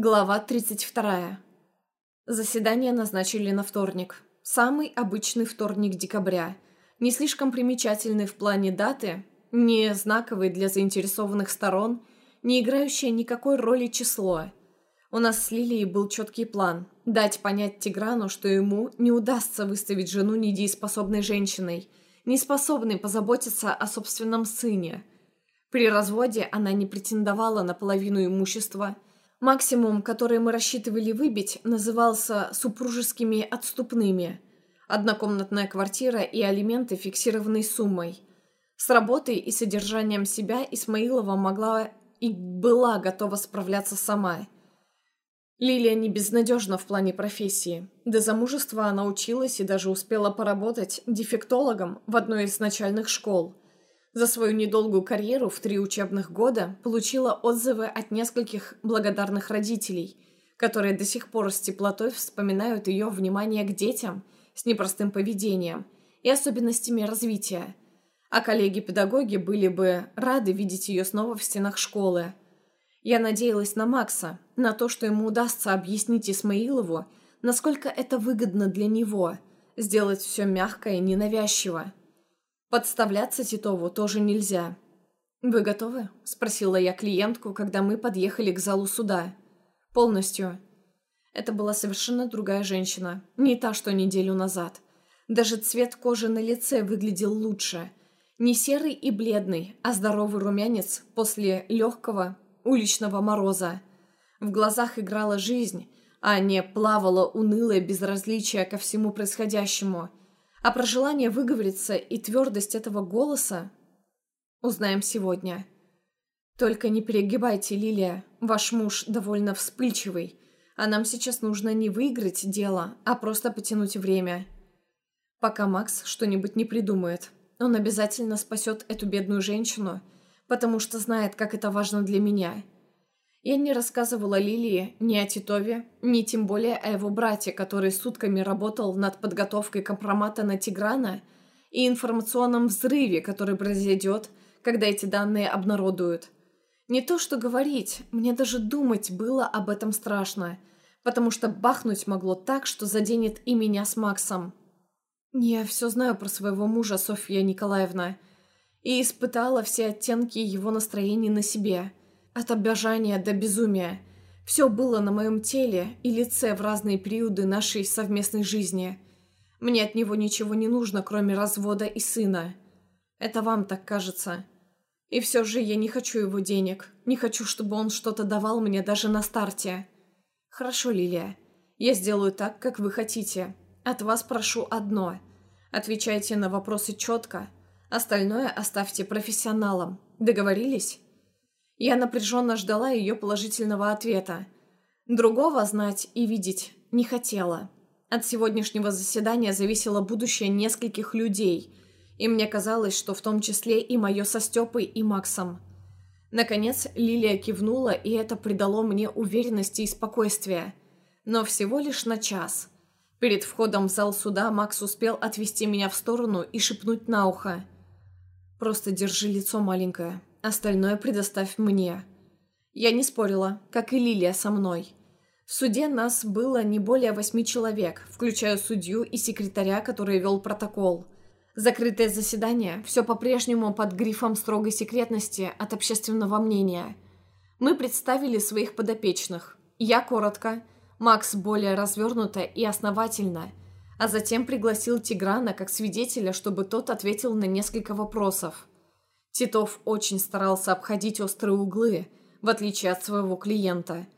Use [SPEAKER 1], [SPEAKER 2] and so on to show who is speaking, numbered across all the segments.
[SPEAKER 1] Глава 32. Заседание назначили на вторник. Самый обычный вторник декабря. Не слишком примечательный в плане даты, не знаковый для заинтересованных сторон, не играющее никакой роли число. У нас с Лилией был четкий план – дать понять Тиграну, что ему не удастся выставить жену недееспособной женщиной, не способной позаботиться о собственном сыне. При разводе она не претендовала на половину имущества – Максимум, который мы рассчитывали выбить, назывался «супружескими отступными». Однокомнатная квартира и алименты фиксированной суммой. С работой и содержанием себя Исмаилова могла и была готова справляться сама. Лилия не безнадежна в плане профессии. До замужества она училась и даже успела поработать дефектологом в одной из начальных школ – за свою недолгую карьеру в три учебных года получила отзывы от нескольких благодарных родителей, которые до сих пор с теплотой вспоминают ее внимание к детям с непростым поведением и особенностями развития. А коллеги-педагоги были бы рады видеть ее снова в стенах школы. Я надеялась на Макса, на то, что ему удастся объяснить Исмаилову, насколько это выгодно для него, сделать все мягко и ненавязчиво. Подставляться Титову тоже нельзя. «Вы готовы?» – спросила я клиентку, когда мы подъехали к залу суда. «Полностью». Это была совершенно другая женщина, не та, что неделю назад. Даже цвет кожи на лице выглядел лучше. Не серый и бледный, а здоровый румянец после легкого уличного мороза. В глазах играла жизнь, а не плавало унылое безразличие ко всему происходящему – а про желание выговориться и твердость этого голоса узнаем сегодня. Только не перегибайте, Лилия. Ваш муж довольно вспыльчивый, а нам сейчас нужно не выиграть дело, а просто потянуть время. Пока Макс что-нибудь не придумает, он обязательно спасет эту бедную женщину, потому что знает, как это важно для меня – я не рассказывала Лилии ни о Титове, ни тем более о его брате, который сутками работал над подготовкой компромата на Тиграна и информационном взрыве, который произойдет, когда эти данные обнародуют. Не то что говорить, мне даже думать было об этом страшно, потому что бахнуть могло так, что заденет и меня с Максом. Я все знаю про своего мужа, Софья Николаевна, и испытала все оттенки его настроений на себе – от обожания до безумия. Все было на моем теле и лице в разные периоды нашей совместной жизни. Мне от него ничего не нужно, кроме развода и сына. Это вам так кажется. И все же я не хочу его денег. Не хочу, чтобы он что-то давал мне даже на старте. Хорошо, Лилия. Я сделаю так, как вы хотите. От вас прошу одно. Отвечайте на вопросы четко. Остальное оставьте профессионалам. Договорились? Я напряженно ждала ее положительного ответа. Другого знать и видеть не хотела. От сегодняшнего заседания зависело будущее нескольких людей, и мне казалось, что в том числе и мое со Степой и Максом. Наконец Лилия кивнула, и это придало мне уверенности и спокойствия. Но всего лишь на час. Перед входом в зал суда Макс успел отвести меня в сторону и шепнуть на ухо. «Просто держи лицо маленькое. Остальное предоставь мне. Я не спорила, как и Лилия со мной. В суде нас было не более восьми человек, включая судью и секретаря, который вел протокол. Закрытое заседание, все по-прежнему под грифом строгой секретности от общественного мнения. Мы представили своих подопечных. Я коротко, Макс более развернуто и основательно, а затем пригласил Тиграна как свидетеля, чтобы тот ответил на несколько вопросов. Титов очень старался обходить острые углы, в отличие от своего клиента.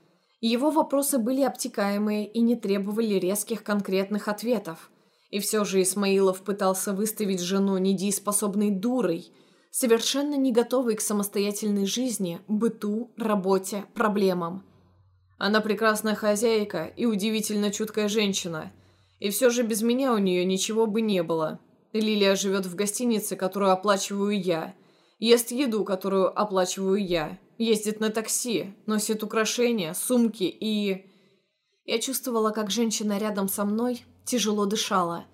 [SPEAKER 1] Его вопросы были обтекаемые и не требовали резких конкретных ответов. И все же Исмаилов пытался выставить жену недееспособной дурой, совершенно не готовой к самостоятельной жизни, быту, работе, проблемам. Она прекрасная хозяйка и удивительно чуткая женщина. И все же без меня у нее ничего бы не было. Лилия живет в гостинице, которую оплачиваю я – Ест еду, которую оплачиваю я. Ездит на такси, носит украшения, сумки и... Я чувствовала, как женщина рядом со мной тяжело дышала.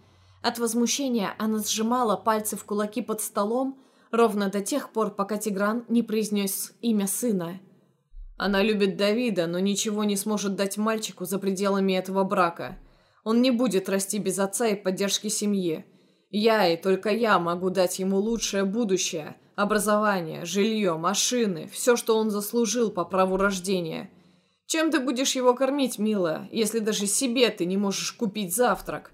[SPEAKER 1] От возмущения она сжимала пальцы в кулаки под столом ровно до тех пор, пока Тигран не произнес имя сына.
[SPEAKER 2] Она любит Давида, но ничего не сможет дать мальчику за пределами этого брака. Он не будет расти без отца и поддержки семьи. Я и только я могу дать ему лучшее будущее, образование, жилье, машины, все, что он заслужил по праву рождения. Чем ты будешь его кормить, милая, если даже себе ты не можешь купить завтрак?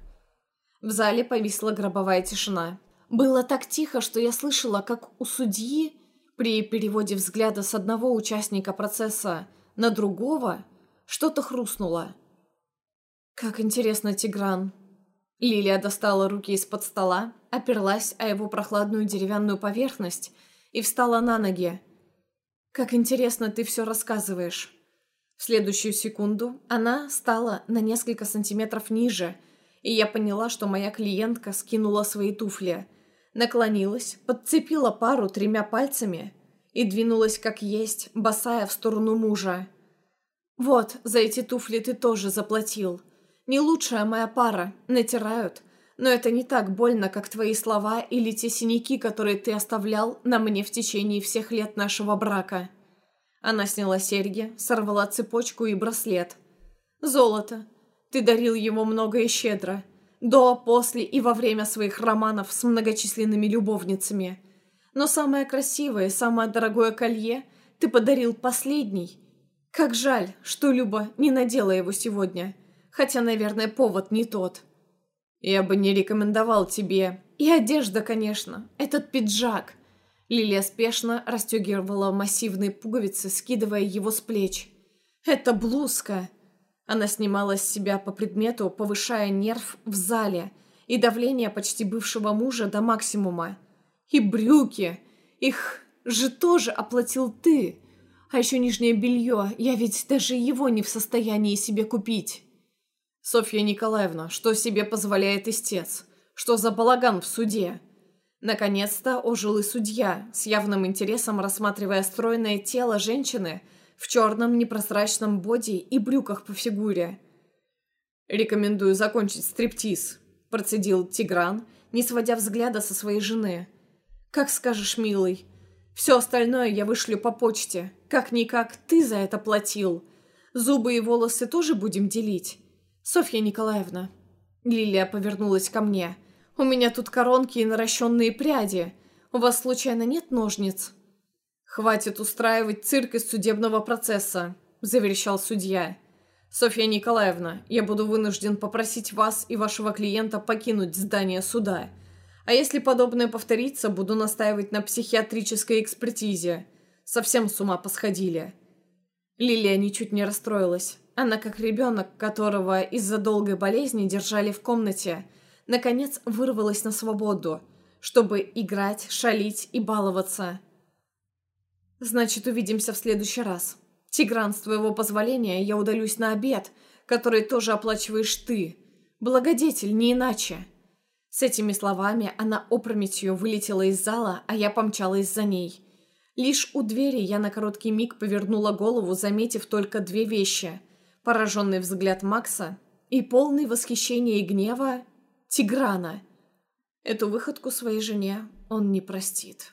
[SPEAKER 1] В зале повисла гробовая тишина. Было так тихо, что я слышала, как у судьи при переводе взгляда с одного участника процесса на другого что-то хрустнуло. «Как интересно, Тигран!» Лилия достала руки из-под стола, оперлась о его прохладную деревянную поверхность и встала на ноги. «Как интересно ты все рассказываешь!» В следующую секунду она стала на несколько сантиметров ниже, и я поняла, что моя клиентка скинула свои туфли – наклонилась, подцепила пару тремя пальцами и двинулась как есть, босая в сторону мужа. «Вот, за эти туфли ты тоже заплатил. Не лучшая моя пара, натирают, но это не так больно, как твои слова или те синяки, которые ты оставлял на мне в течение всех лет нашего брака». Она сняла серьги, сорвала цепочку и браслет. «Золото. Ты дарил его много и щедро. До, после и во время своих романов с многочисленными любовницами. Но самое красивое, самое дорогое колье ты подарил последний. Как жаль, что Люба не надела его сегодня. Хотя, наверное, повод не тот. Я бы не рекомендовал тебе. И одежда, конечно. Этот пиджак. Лилия спешно расстегивала массивные пуговицы, скидывая его с плеч. Это блузка. Она снимала с себя по предмету, повышая нерв в зале и давление почти бывшего мужа до максимума. И брюки! Их же тоже оплатил ты! А еще нижнее белье, я ведь даже его не в состоянии себе купить.
[SPEAKER 2] Софья Николаевна, что себе позволяет истец? Что за балаган в суде?
[SPEAKER 1] Наконец-то ожил и судья, с явным интересом рассматривая стройное тело женщины, в черном непрозрачном боди и брюках по фигуре.
[SPEAKER 2] «Рекомендую закончить стриптиз», – процедил Тигран, не сводя взгляда со своей жены.
[SPEAKER 1] «Как скажешь, милый. Все остальное я вышлю по почте. Как-никак ты за это платил. Зубы и волосы тоже будем делить. Софья Николаевна». Лилия повернулась ко мне. «У меня тут коронки и наращенные пряди. У вас случайно нет ножниц?»
[SPEAKER 2] «Хватит устраивать цирк из судебного процесса», – заверещал судья. «Софья Николаевна, я буду вынужден попросить вас и вашего клиента покинуть здание суда. А если подобное повторится, буду настаивать на психиатрической экспертизе. Совсем с ума посходили».
[SPEAKER 1] Лилия ничуть не расстроилась. Она, как ребенок, которого из-за долгой болезни держали в комнате, наконец вырвалась на свободу, чтобы играть, шалить и баловаться – Значит, увидимся в следующий раз. Тигран, с твоего позволения, я удалюсь на обед, который тоже оплачиваешь ты. Благодетель, не иначе. С этими словами она опрометью вылетела из зала, а я помчалась за ней. Лишь у двери я на короткий миг повернула голову, заметив только две вещи. Пораженный взгляд Макса и полный восхищения и гнева Тиграна. Эту выходку своей жене он не простит.